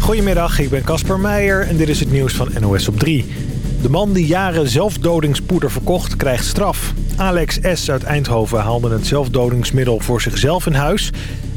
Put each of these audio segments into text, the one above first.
Goedemiddag, ik ben Casper Meijer en dit is het nieuws van NOS op 3. De man die jaren zelfdodingspoeder verkocht krijgt straf. Alex S. uit Eindhoven haalde het zelfdodingsmiddel voor zichzelf in huis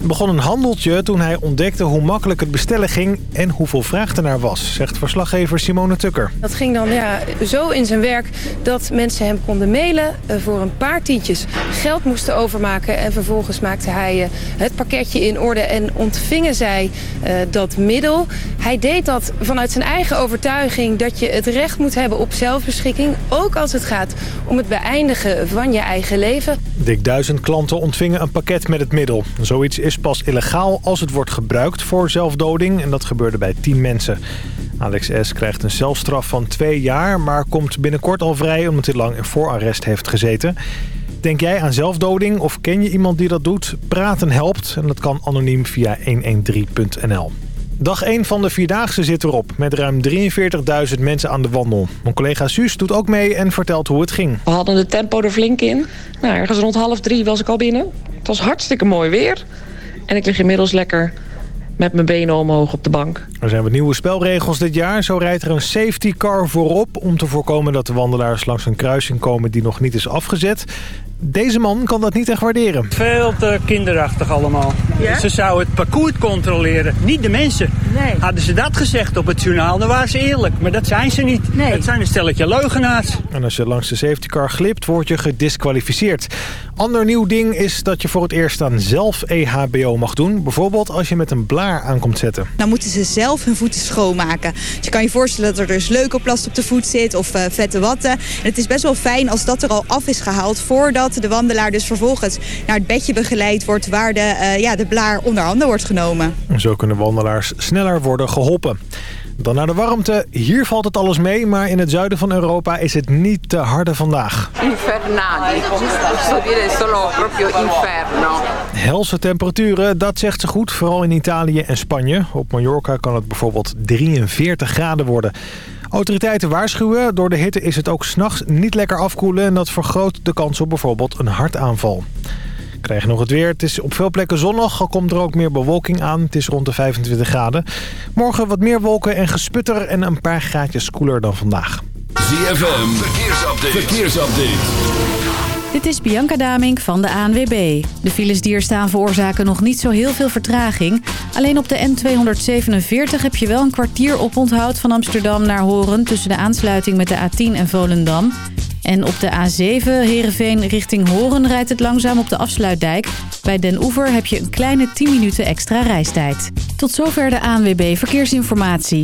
begon een handeltje toen hij ontdekte hoe makkelijk het bestellen ging... en hoeveel vraag er naar was, zegt verslaggever Simone Tukker. Dat ging dan ja, zo in zijn werk dat mensen hem konden mailen... Eh, voor een paar tientjes geld moesten overmaken... en vervolgens maakte hij eh, het pakketje in orde en ontvingen zij uh, dat middel. Hij deed dat vanuit zijn eigen overtuiging dat je het recht moet hebben op zelfbeschikking... ook als het gaat om het beëindigen van je eigen leven. Dik duizend klanten ontvingen een pakket met het middel. Zoiets is pas illegaal als het wordt gebruikt voor zelfdoding. En dat gebeurde bij 10 mensen. Alex S. krijgt een celstraf van twee jaar... maar komt binnenkort al vrij omdat hij lang in voorarrest heeft gezeten. Denk jij aan zelfdoding of ken je iemand die dat doet? Praten helpt en dat kan anoniem via 113.nl. Dag 1 van de Vierdaagse zit erop, met ruim 43.000 mensen aan de wandel. Mijn collega Suus doet ook mee en vertelt hoe het ging. We hadden de tempo er flink in. Nou, ergens rond half drie was ik al binnen. Het was hartstikke mooi weer. En ik lig inmiddels lekker met mijn benen omhoog op de bank. Er zijn wat nieuwe spelregels dit jaar. Zo rijdt er een safety car voorop om te voorkomen dat de wandelaars langs een kruising komen die nog niet is afgezet. Deze man kan dat niet echt waarderen. Veel te kinderachtig allemaal. Ze zouden het parcours controleren, niet de mensen. Nee. Hadden ze dat gezegd op het journaal, dan waren ze eerlijk. Maar dat zijn ze niet. Nee. Het zijn een stelletje leugenaars. En als je langs de safety car glipt, word je gedisqualificeerd. Ander nieuw ding is dat je voor het eerst aan zelf EHBO mag doen. Bijvoorbeeld als je met een blaar aankomt zetten. Dan moeten ze zelf hun voeten schoonmaken. Dus je kan je voorstellen dat er dus leukoplast op de voet zit of uh, vette watten. En het is best wel fijn als dat er al af is gehaald voordat de wandelaar dus vervolgens naar het bedje begeleid wordt... waar de, uh, ja, de blaar onder handen wordt genomen. Zo kunnen wandelaars sneller worden geholpen. Dan naar de warmte. Hier valt het alles mee, maar in het zuiden van Europa is het niet te harde vandaag. Infernali. Posso dire solo proprio inferno. Helse temperaturen, dat zegt ze goed, vooral in Italië en Spanje. Op Mallorca kan het bijvoorbeeld 43 graden worden. Autoriteiten waarschuwen, door de hitte is het ook s'nachts niet lekker afkoelen... en dat vergroot de kans op bijvoorbeeld een hartaanval. Krijg je nog het weer. Het is op veel plekken zonnig, al komt er ook meer bewolking aan. Het is rond de 25 graden. Morgen wat meer wolken en gesputter en een paar graadjes koeler dan vandaag. ZFM, verkeersupdate. verkeersupdate. Dit is Bianca Damink van de ANWB. De files die er staan veroorzaken nog niet zo heel veel vertraging. Alleen op de N247 heb je wel een kwartier op onthoud van Amsterdam naar Horen... tussen de aansluiting met de A10 en Volendam. En op de A7 Heerenveen richting Horen rijdt het langzaam op de afsluitdijk. Bij Den Oever heb je een kleine 10 minuten extra reistijd. Tot zover de ANWB Verkeersinformatie.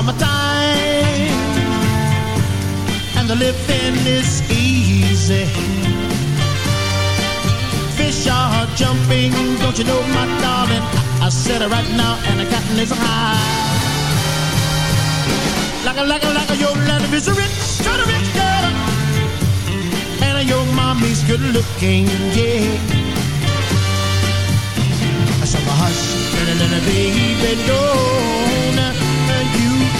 Summertime and the living is easy. Fish are jumping, don't you know, my darling? I, said it right now, and the cotton is high. Like a, like a, like a, your land is a rich, kind of rich girl. And your mommy's good looking, yeah. So hush, little, little baby, don't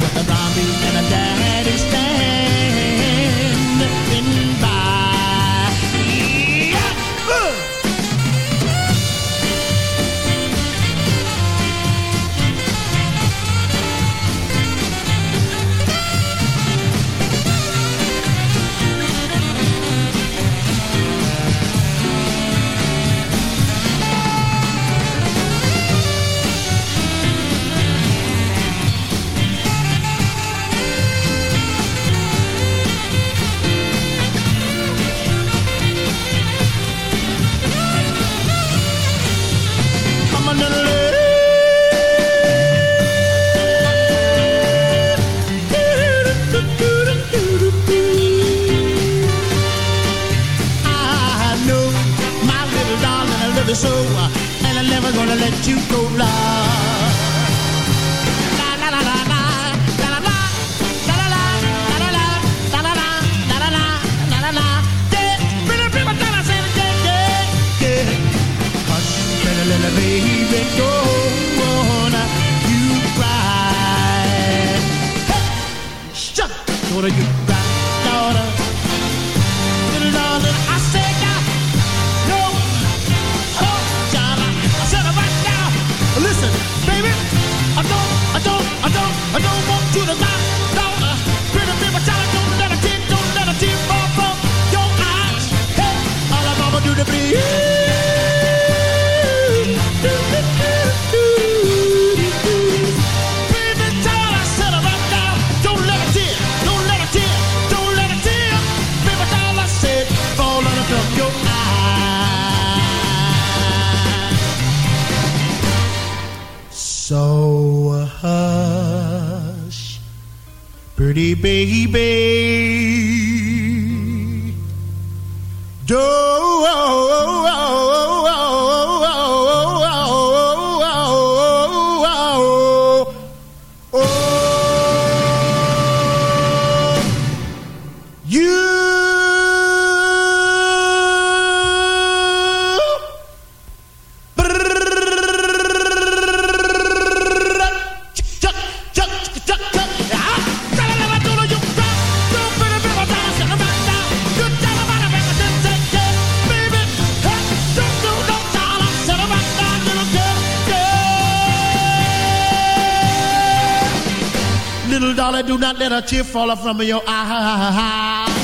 with a zombie and a daddy. So, Little darling, do not let a tear fall from your eye.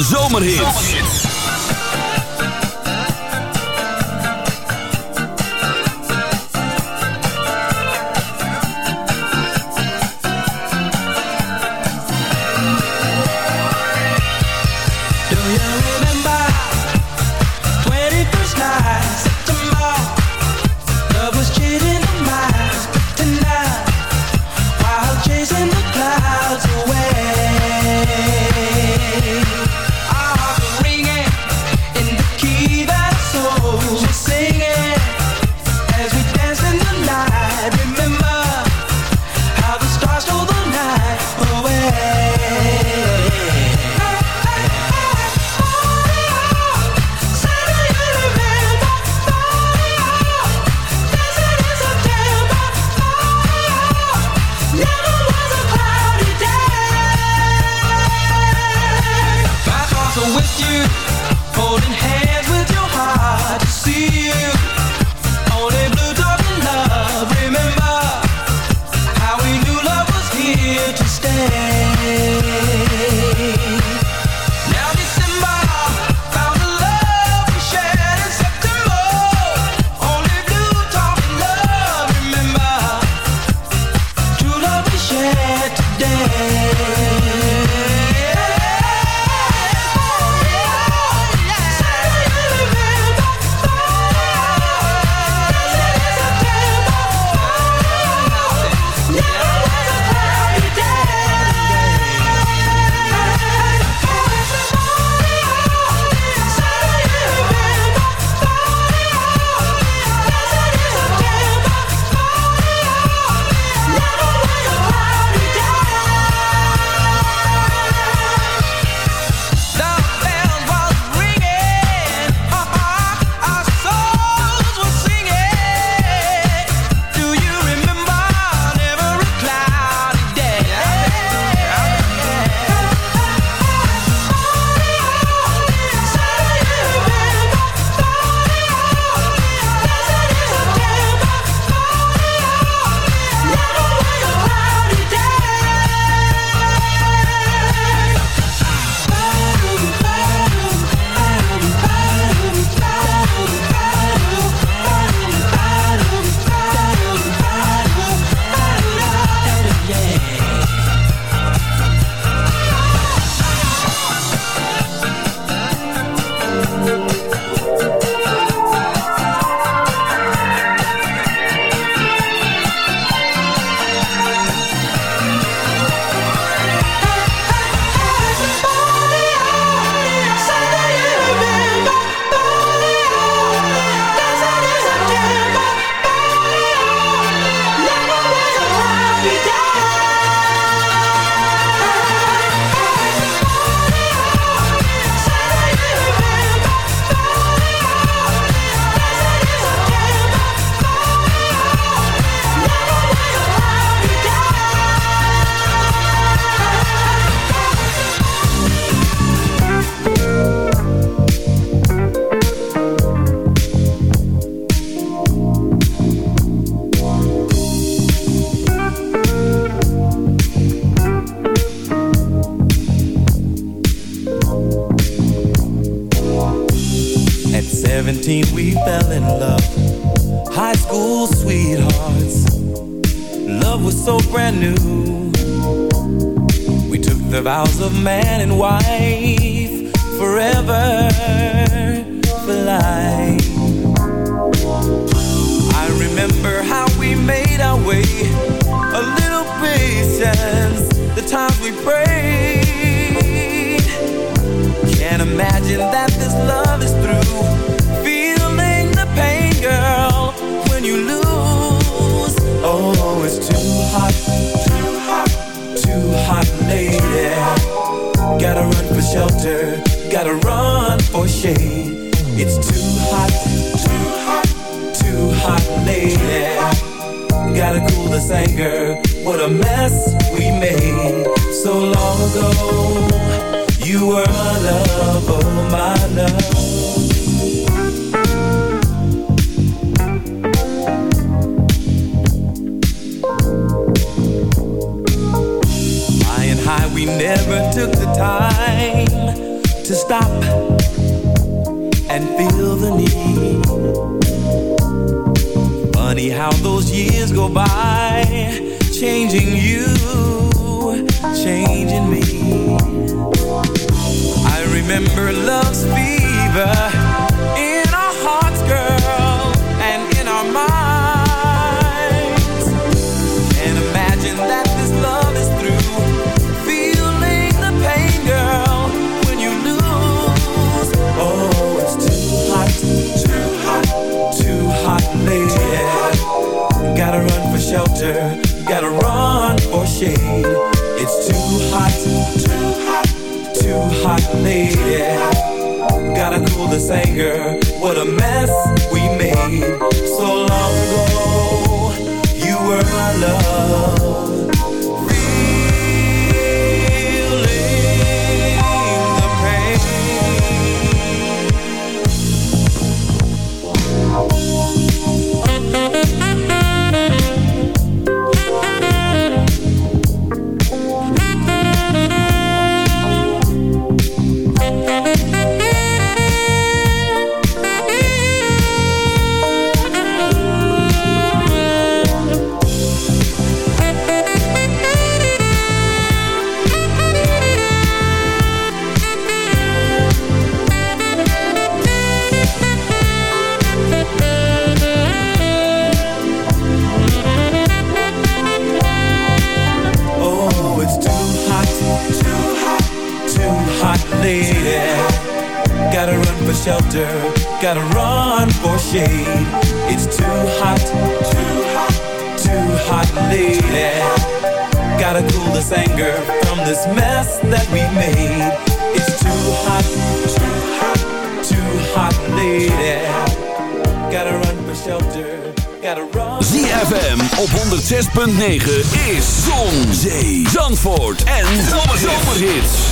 Zandvoort shelter, gotta run for shade. It's too hot, too hot, too hot, lady. Gotta cool this anger from this mess that we made. It's too hot, too hot, too hot, lady. Gotta run for shelter, gotta run. ZFM op 106.9 is Zon, Zee, Zandvoort en Zomerhits.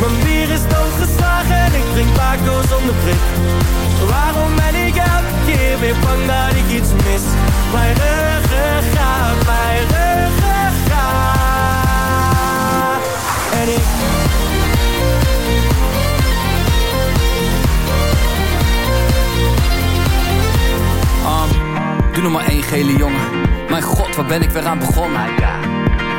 Mijn bier is doodgeslagen En ik drink Paco zonder prik Waarom ben ik elke keer weer bang dat ik iets mis Mijn ruggengraat, mijn ruggengraat En ik Um, doe nog maar één gele jongen. Mijn god, waar ben ik weer aan begonnen?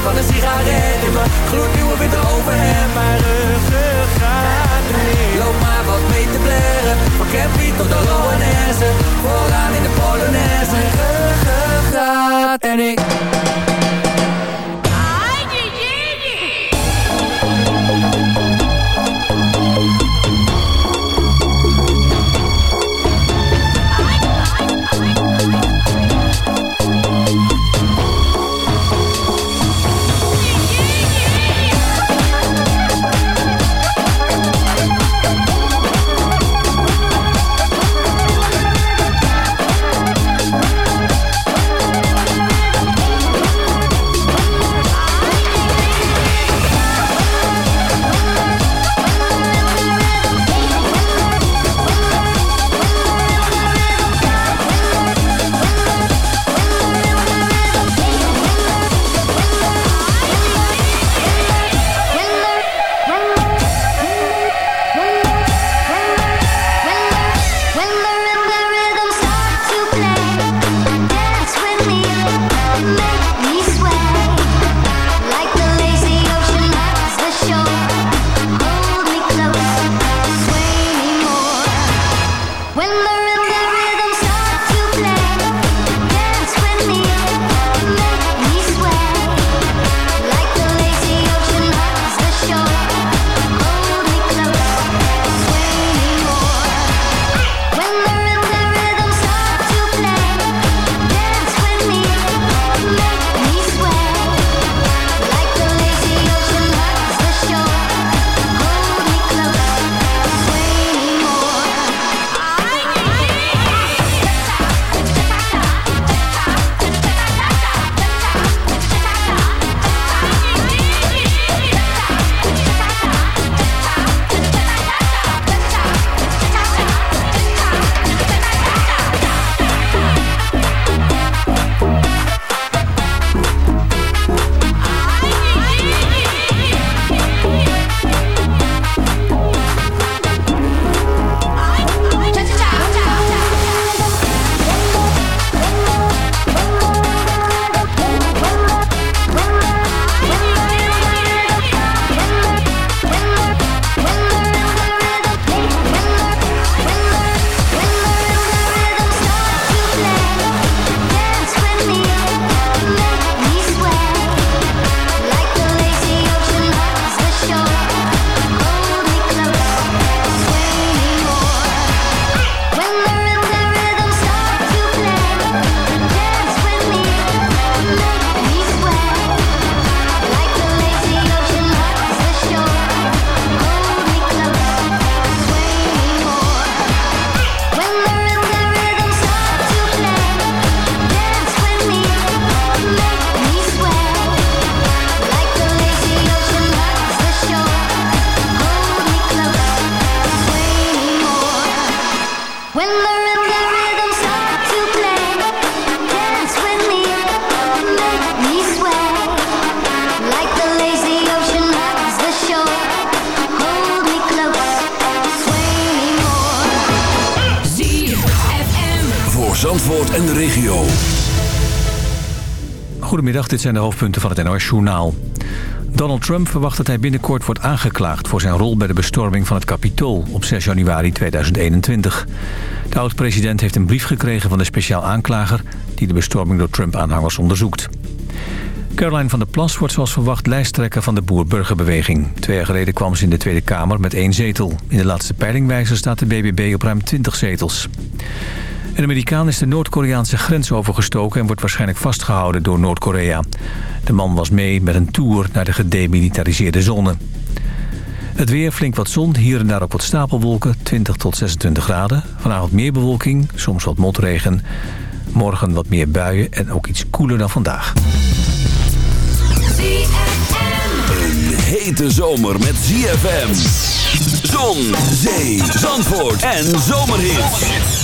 Van een sigaret In mijn gloednieuwe witte overhemd Mijn ruggengraat Loop maar wat mee te blaren Van Campy tot de Loanesse Vooraan in de Polonaise Ruggengraat en ik Dit zijn de hoofdpunten van het NOS-journaal. Donald Trump verwacht dat hij binnenkort wordt aangeklaagd... voor zijn rol bij de bestorming van het Capitool op 6 januari 2021. De oud-president heeft een brief gekregen van de speciaal aanklager... die de bestorming door Trump-aanhangers onderzoekt. Caroline van der Plas wordt zoals verwacht lijsttrekker van de Boer-Burgerbeweging. Twee jaar geleden kwam ze in de Tweede Kamer met één zetel. In de laatste peilingwijzer staat de BBB op ruim 20 zetels. Een Amerikaan is de Noord-Koreaanse grens overgestoken... en wordt waarschijnlijk vastgehouden door Noord-Korea. De man was mee met een tour naar de gedemilitariseerde zone. Het weer, flink wat zon, hier en daar ook wat stapelwolken, 20 tot 26 graden. Vanavond meer bewolking, soms wat motregen. Morgen wat meer buien en ook iets koeler dan vandaag. Een hete zomer met ZFM. Zon, zee, zandvoort en zomerhit.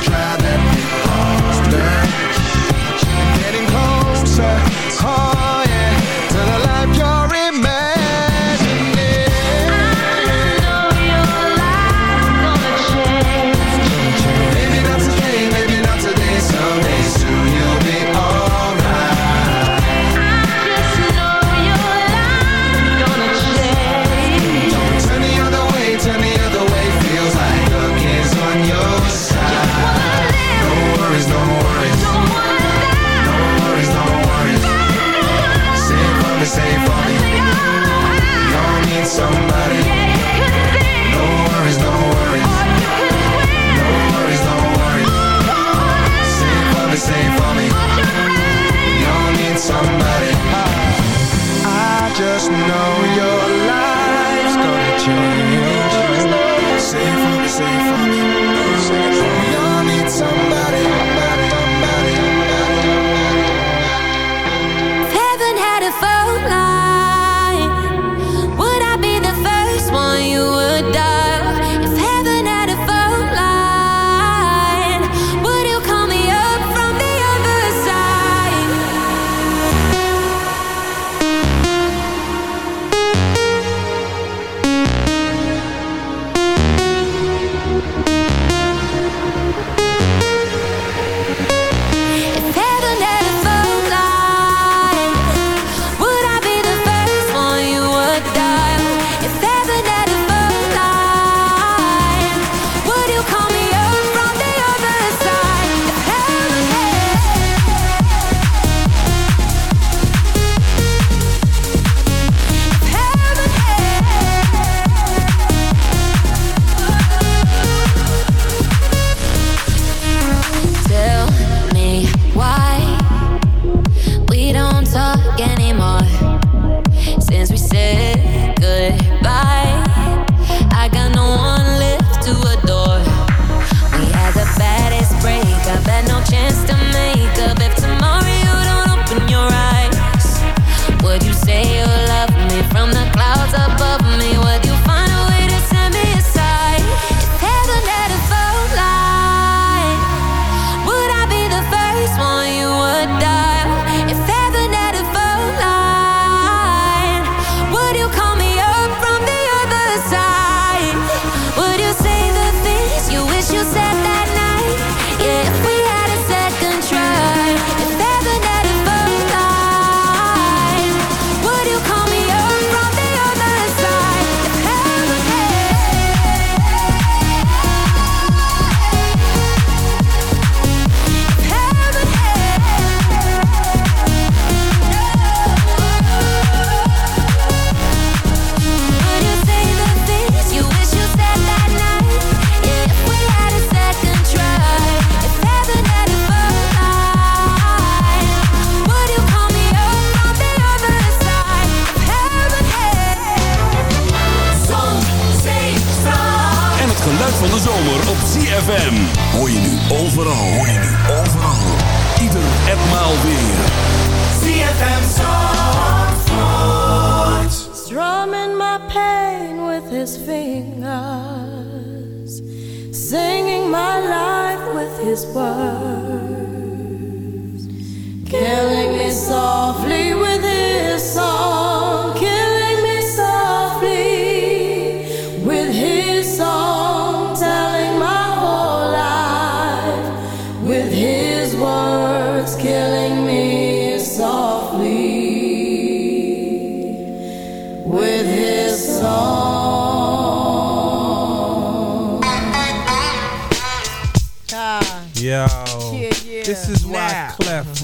try his word.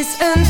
is een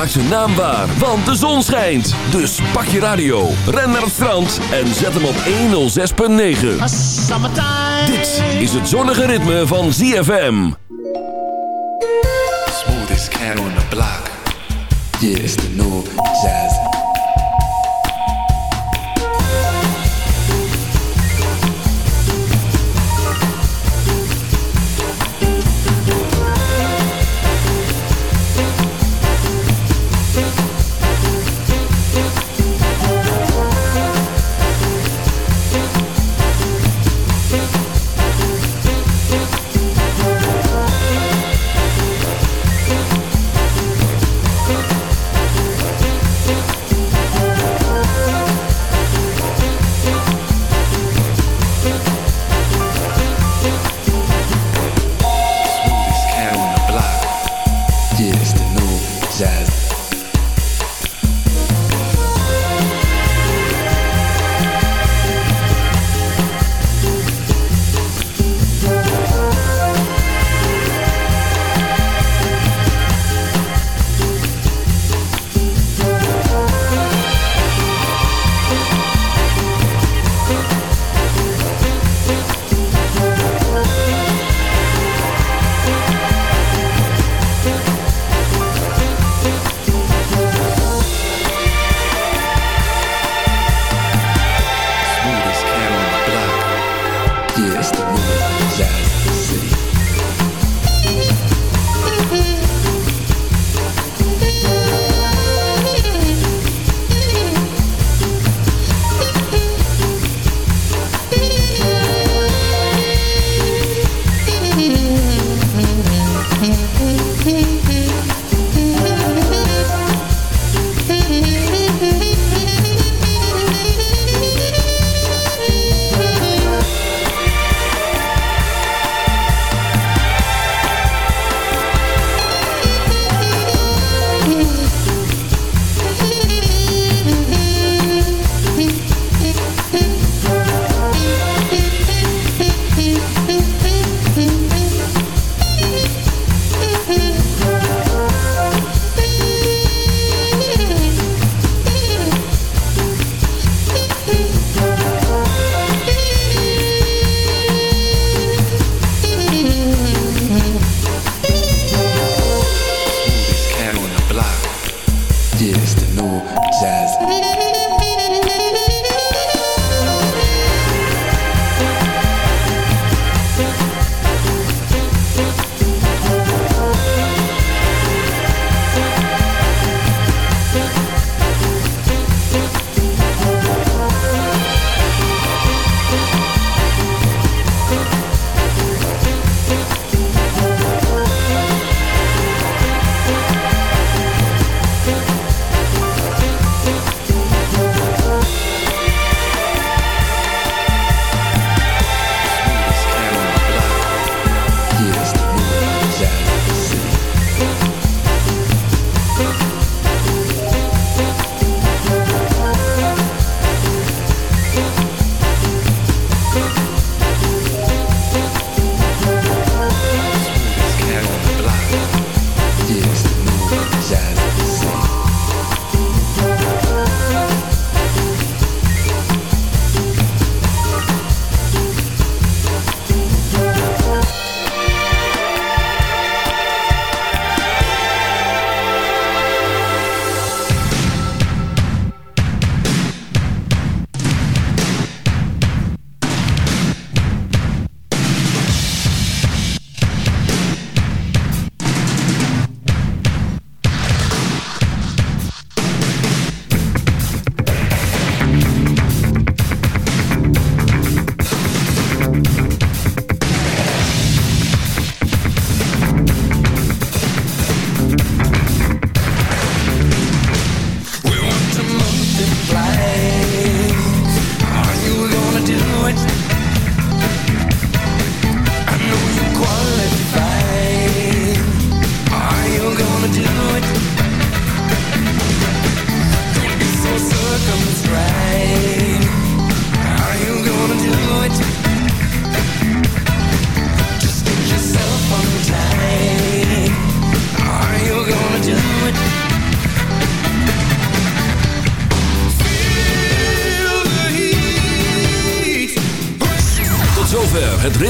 ZFM maakt zijn naam waar, want de zon schijnt. Dus pak je radio, ren naar het strand en zet hem op 106.9. Dit is het zonnige ritme van ZFM. Smoothest cat on the block. Yeah, the new block. Yeah, it's the new jazz city.